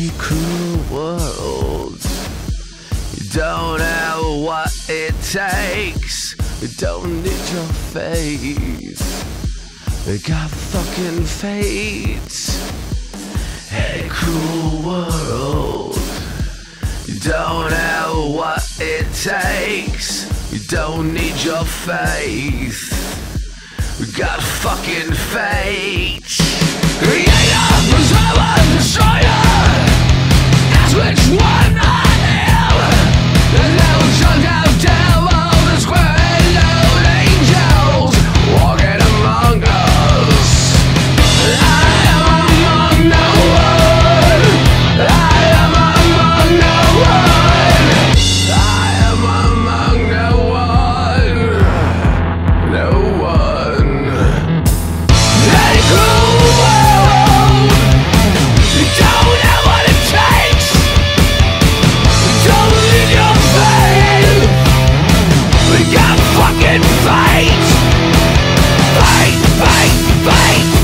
Hey crew, world. You don't have what it takes. You don't need your faith. You got fucking fate. Hey, cruel world. You don't have what it takes. You don't need your faith. We got fucking fate. And fight! Fight, fight, fight!